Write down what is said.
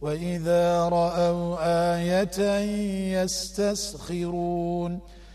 وإذا رأوا آية يستسخرون